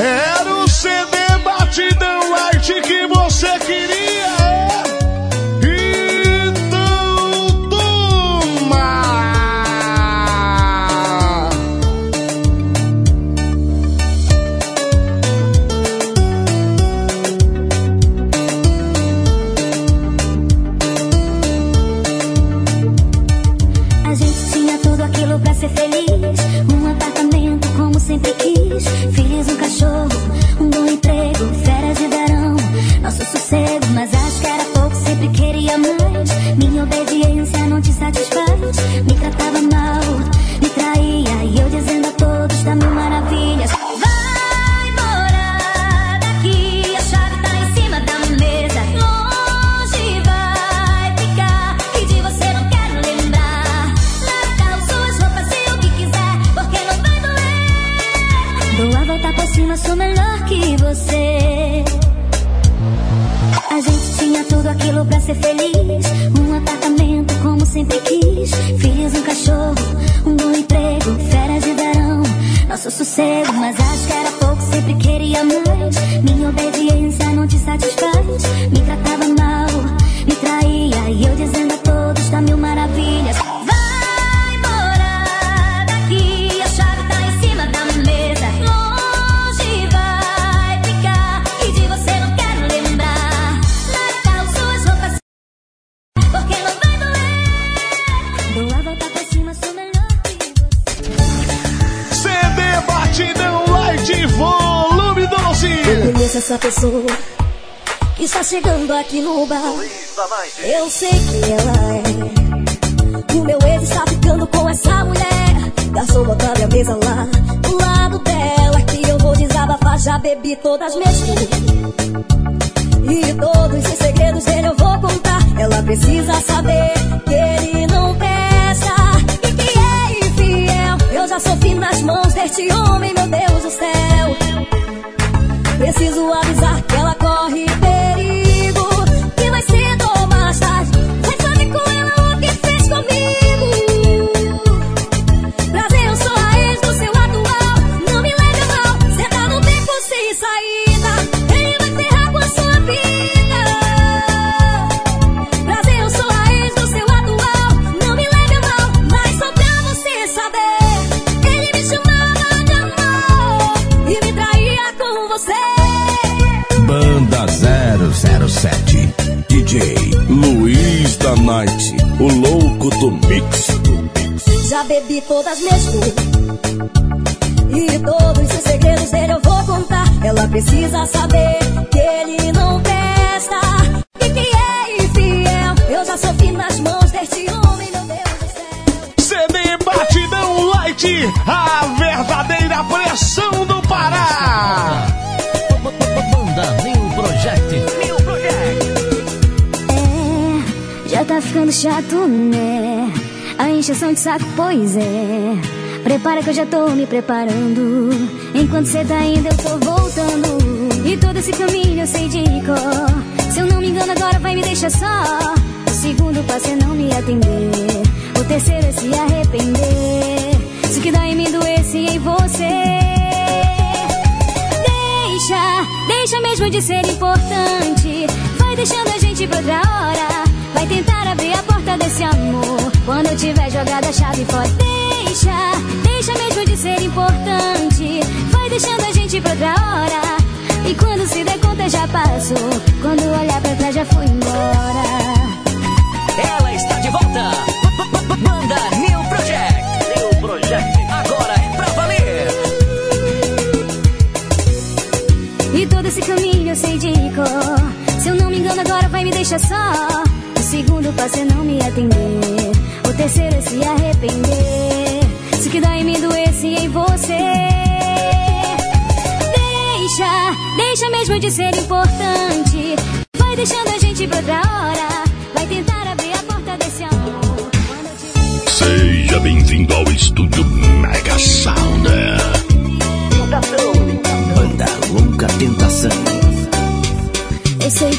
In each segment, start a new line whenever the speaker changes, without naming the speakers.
Era o CD Batidão Light que você queria. Então toma!
A gente tinha tudo aquilo pra ser feliz. Um apartamento como sempre quis. Ser feliz. Um apartamento como sempre quis. Filhos, um cachorro, um bom emprego, férias de verão. Nosso sossego, mas acho que era pouco, sempre queria mais. Minha obediência não te satisfaz.
Essa pessoa que está chegando aqui no bar. Eu sei que ela é. O meu ex está ficando com essa mulher. Garçom, bota minha mesa lá do lado dela. Que eu vou desabafar. Já bebi todas mesmo. E todos os segredos dele eu vou contar. Ela precisa saber que ele não presta. E que é infiel. Eu já sofri nas mãos deste homem, meu Deus do céu. Preciso avisar que ela
da Night, o louco do mix.
Já bebi todas mesmo. E todos os segredos dele eu vou contar. Ela precisa saber que ele não presta. E que é infiel. Eu já sofri nas mãos deste homem, meu Deus do céu.
CD Batidão Light, a verdadeira pressão do Pará.
Banda
tá ficando chato, né? A encheção de saco, pois é. Prepara que eu já tô me preparando. Enquanto cê tá indo, eu tô voltando. E todo esse caminho eu sei de cor. Se eu não me engano, agora vai me deixar só. O segundo passo é não me atender. O terceiro é se arrepender. Se o que dá em mim doesse em você. Deixa, deixa mesmo de ser importante. Vai deixando a gente pra outra hora. Vai tentar abrir a porta desse amor. Quando eu tiver jogado a chave fora. Deixa, deixa mesmo de ser importante. Vai deixando a gente pra outra hora. E quando se der conta já passou. Quando olhar pra trás já foi embora.
Ela está de volta. Banda New Project. New Project. Agora é pra valer.
E todo esse caminho eu sei de cor. Se eu não me engano, agora vai me deixar só. O segundo passo é não me atender. O terceiro é se arrepender. Se que dá em mim doesse em você. Deixa, deixa mesmo de ser importante. Vai deixando a gente pra outra hora. Vai tentar abrir a porta desse amor. Tiver...
Seja bem-vindo ao estúdio Mega Sound. Banda Louca Tentação.
Eu sei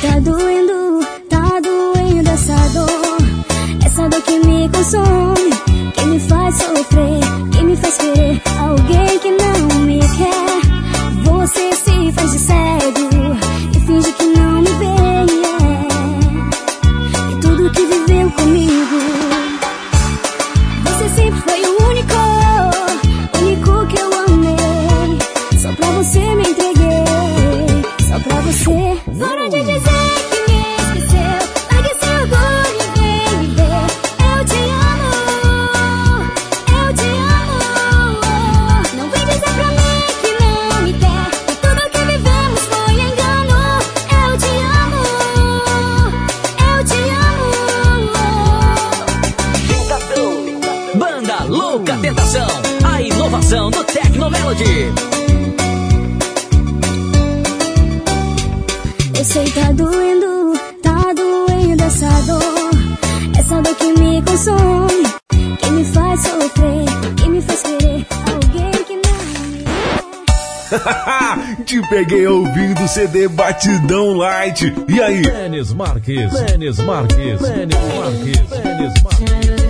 Te peguei ouvindo CD Batidão Light. E aí?
Tênis Marques, Tênis Marques, Tênis Marques, Tênis Marques. Denis Marques.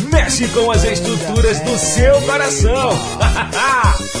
mexe com as estruturas do seu coração.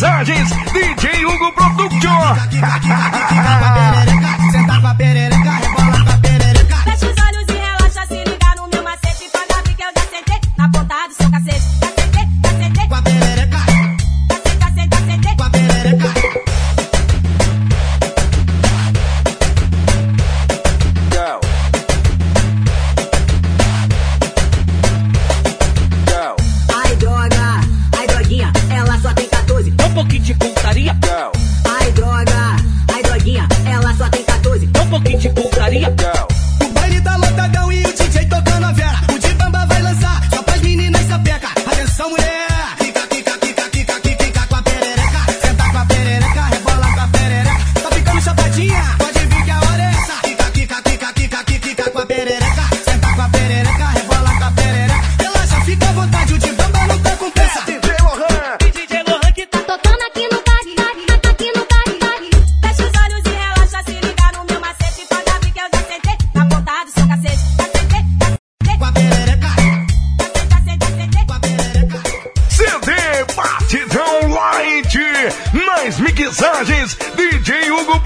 Lajes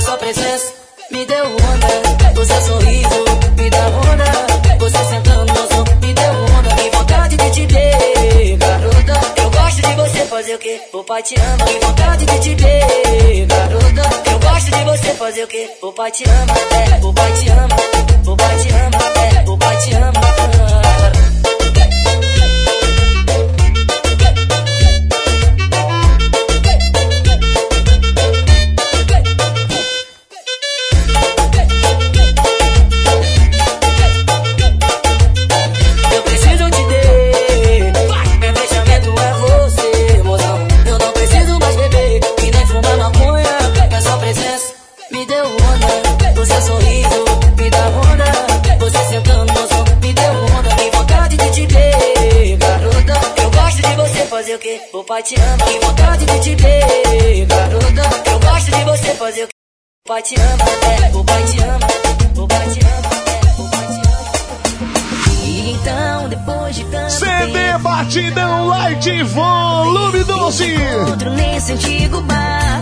sua
presença me deu onda. Você sorriso me dá onda. Você sentando no som me deu onda. Que vontade de te ver, garota. Eu gosto de você fazer o que? O pai te ama. Que vontade de te ver, garota. Eu gosto de você fazer o que? O pai te ama, é. O pai te ama, o pai te ama, é. O pai te ama. É. pai te ama, que vontade de te ver, garota. Eu gosto de você fazer o que o pai te ama, é, o pai te ama, o pai te ama. É, o pai te ama. Então, depois de tanto
CD tempo, Batidão Light Volume 12
Outro nesse antigo bar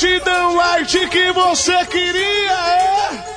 Batidão Light que você queria, é?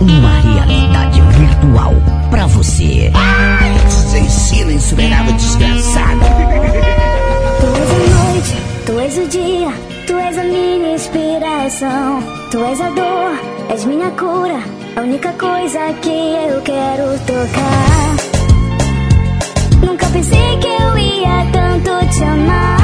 Uma realidade
virtual para você. Ai, ensina insuperável desgraçado. Tu és a noite, tu és o dia, tu és a minha inspiração.
Tu és a dor, és minha cura, a única coisa que eu quero tocar. Nunca pensei que eu ia tanto te amar.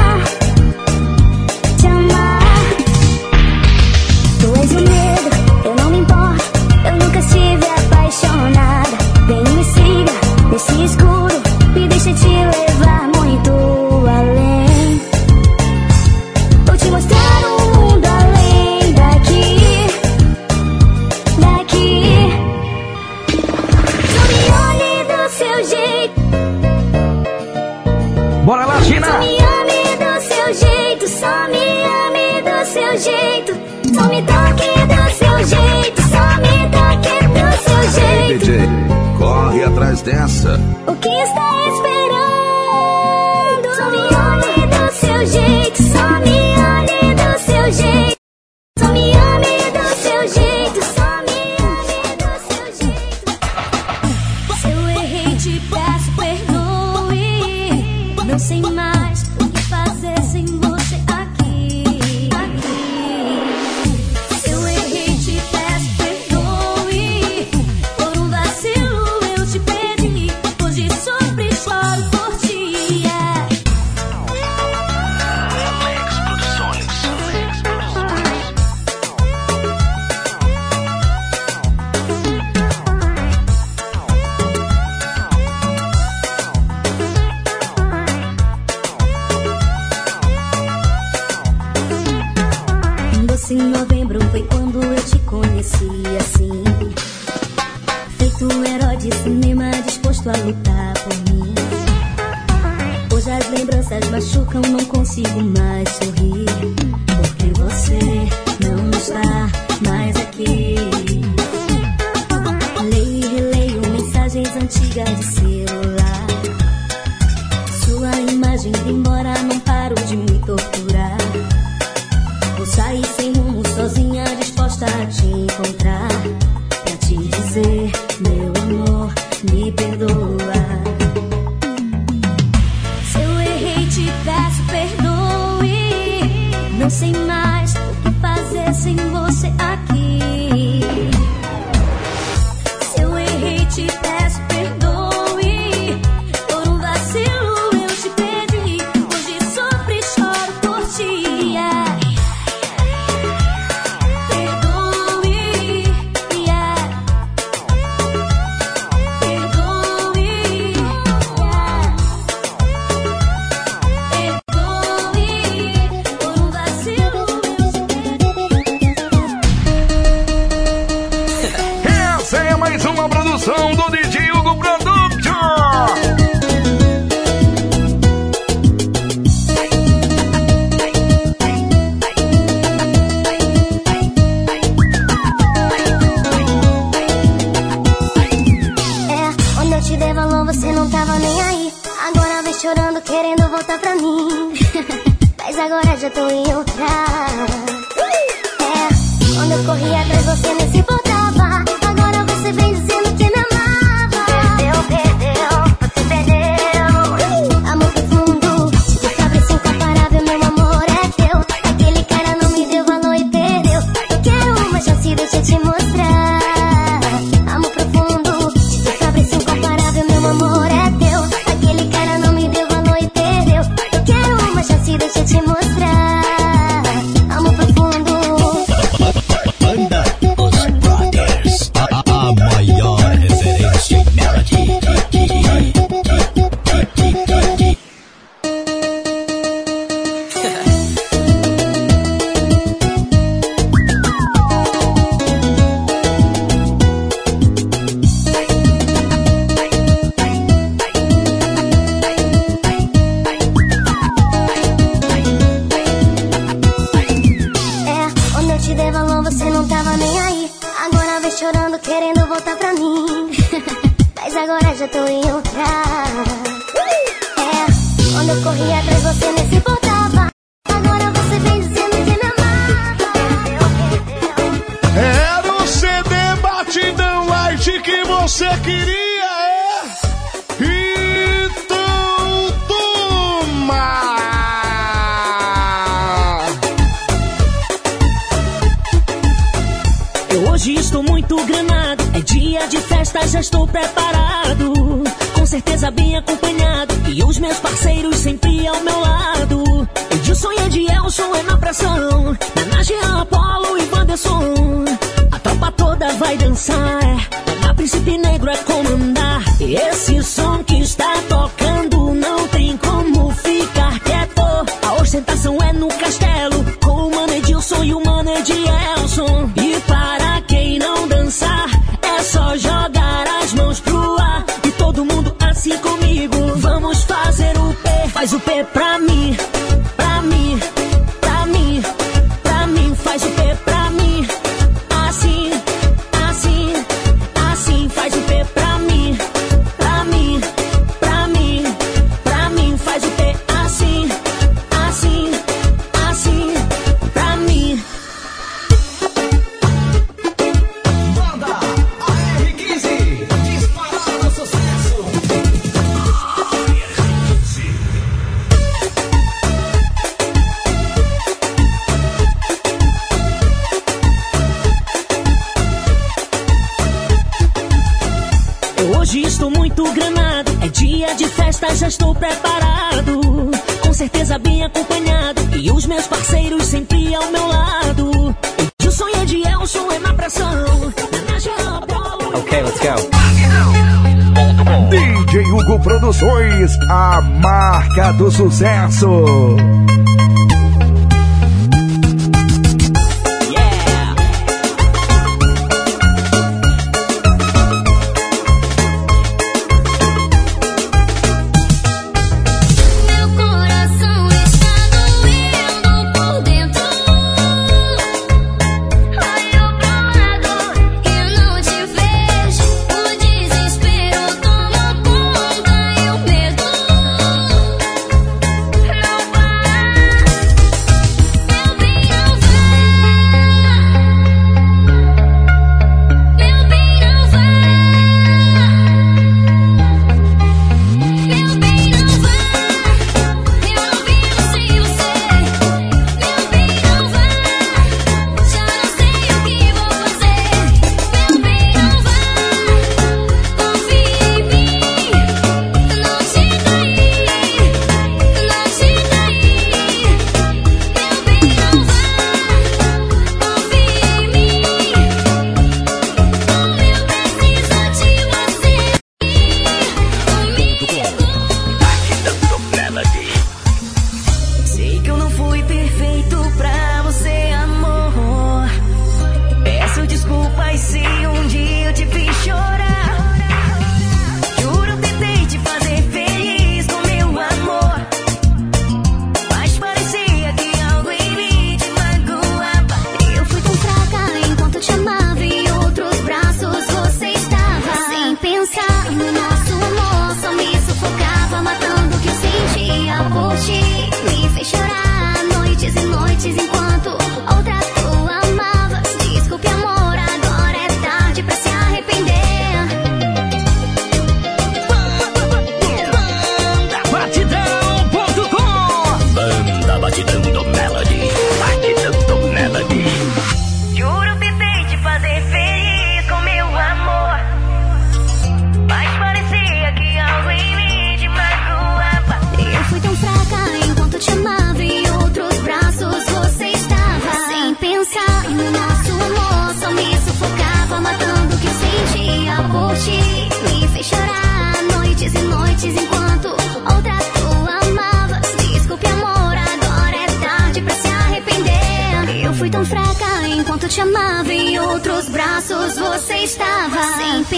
we'll be you do.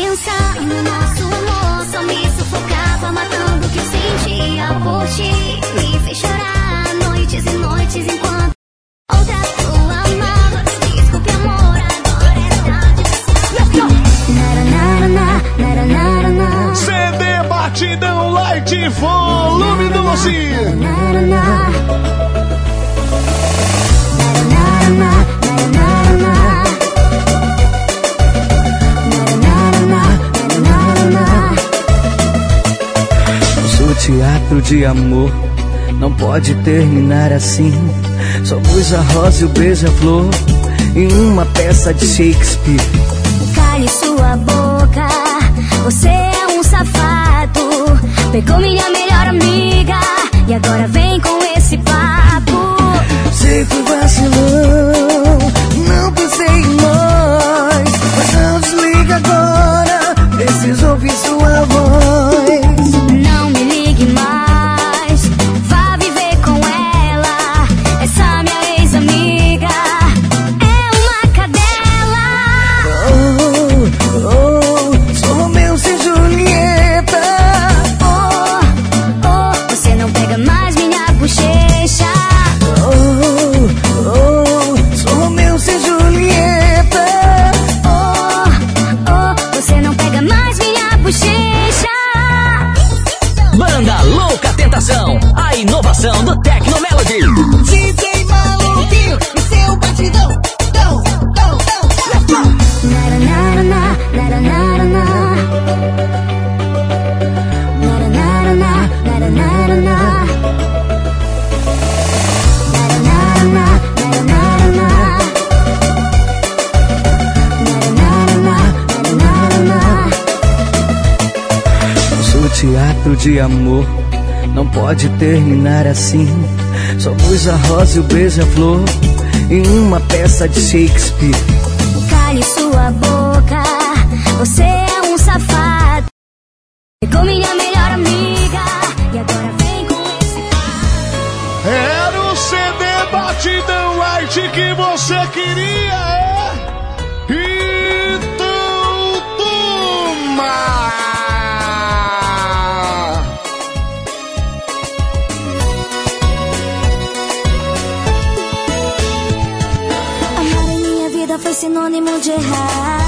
pensar no nosso amor só me sufocava, matando o que eu sentia por ti. Me fez chorar noites e noites enquanto outra tu amavas. Desculpe, amor, agora é tarde. Let's go! Naranaraná, naranaraná.
CD Batidão Light, volume do
Luci. capítulo de amor não pode terminar assim. Somos a rosa e o beija-flor em uma peça de Shakespeare.
Cale sua boca, você é um safado. Pegou minha melhor amiga e agora vem com esse papo.
Sempre que vacilou
de amor não pode terminar assim. Somos a rosa e o beijo a flor em uma peça de Shakespeare.
Cale sua boca, você é um safado. Ficou minha melhor amiga e agora vem com esse.
Era o CD batidão arte que você queria.
sinônimo de errar.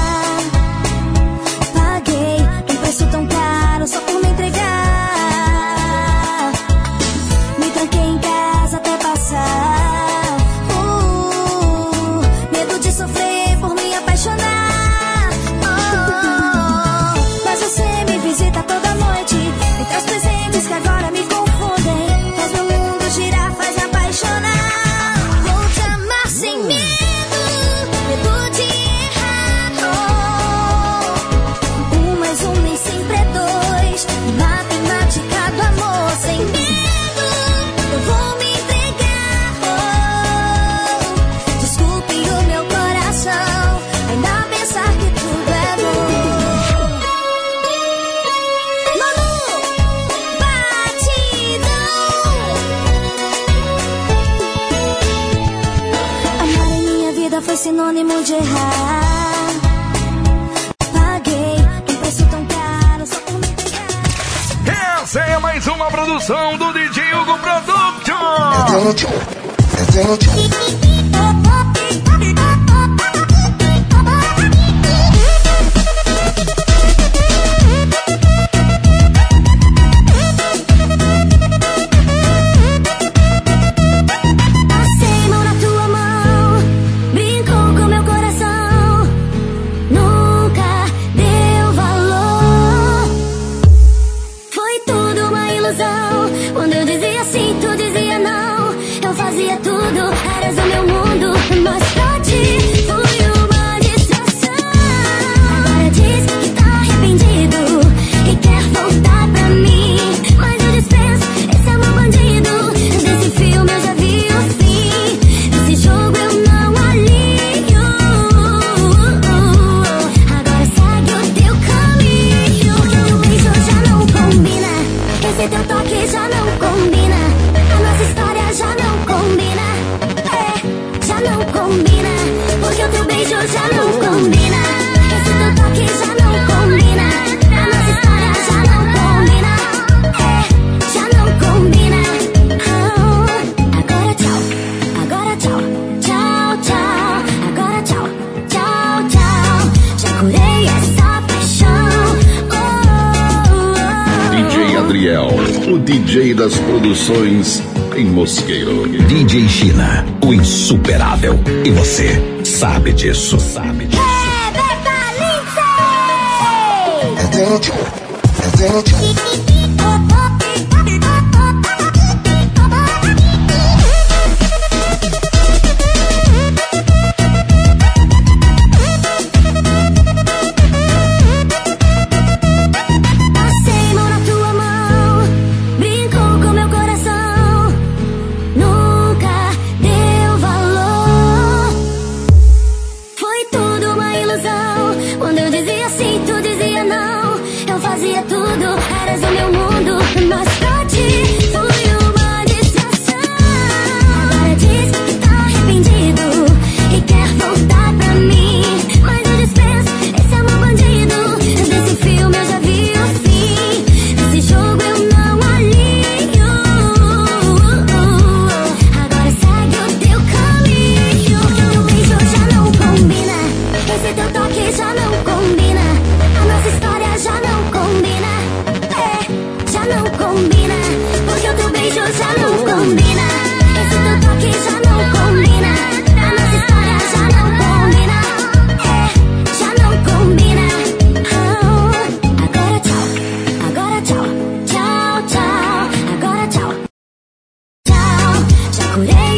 Este es promoções em
Mosqueiro.
DJ China, o insuperável. E você sabe disso, sabe disso.
É, é
oscurece.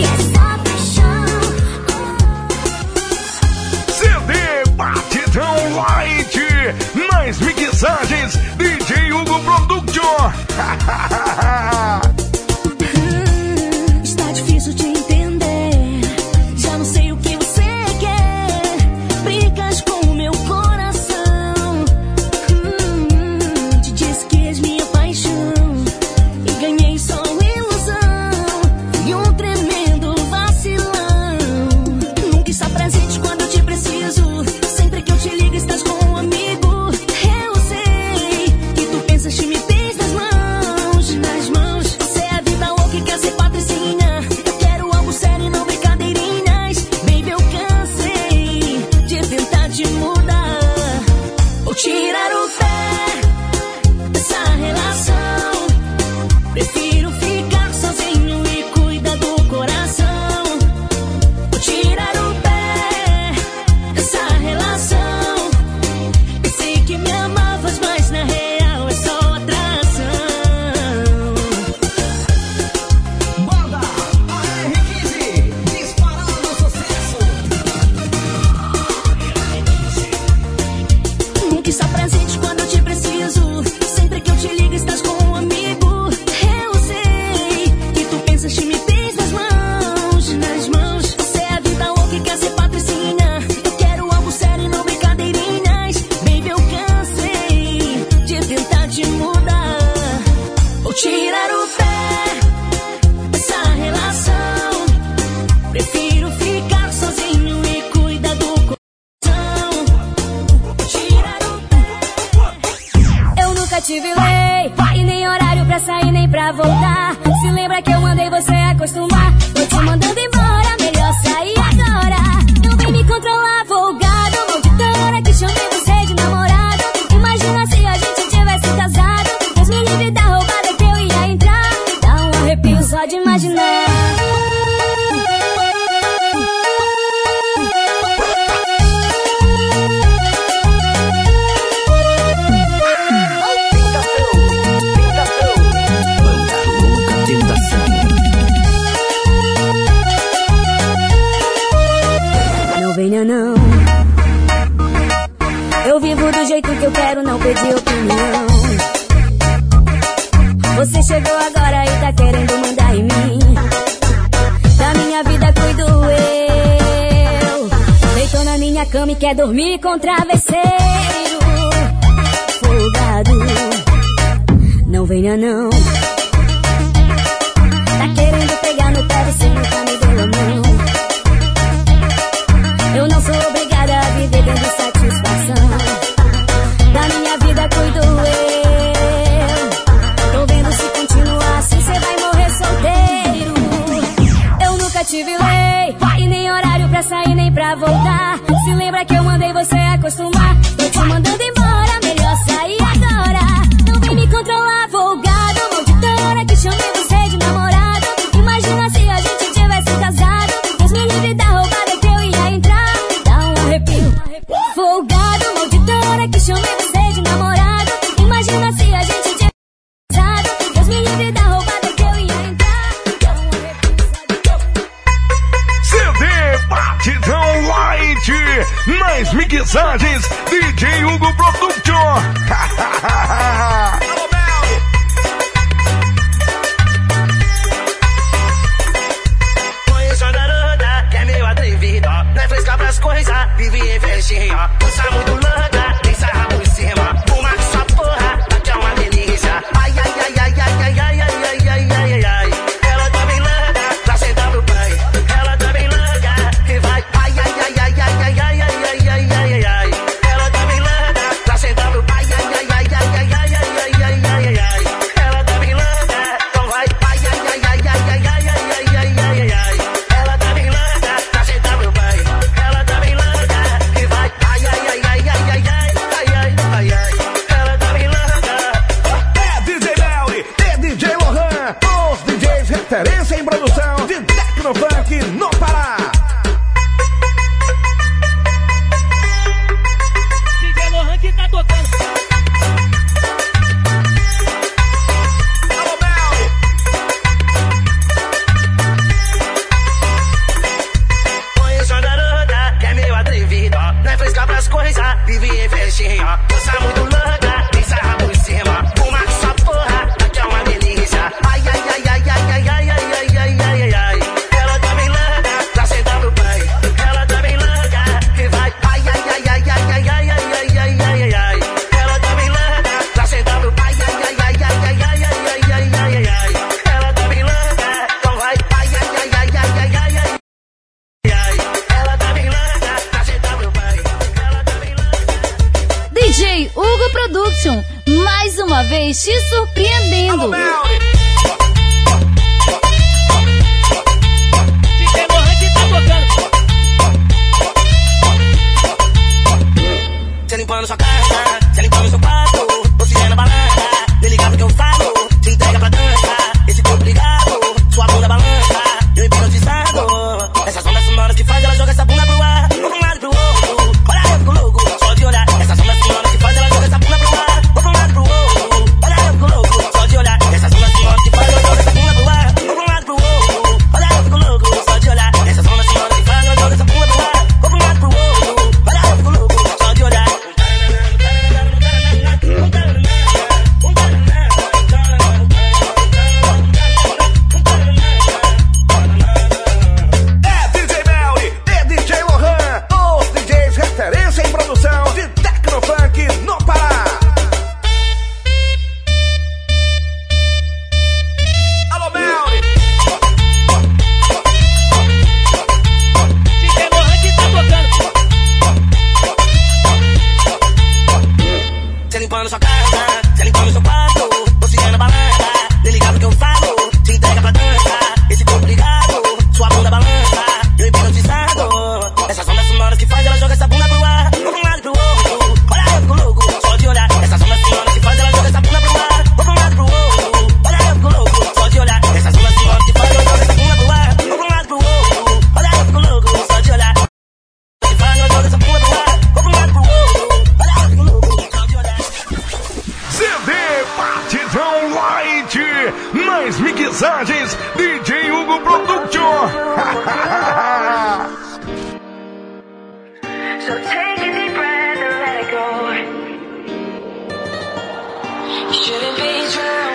Mixer, mais mixagens, DJ Hugo Production.
so
take a
deep
breath and let it
go. Shouldn't be drunk.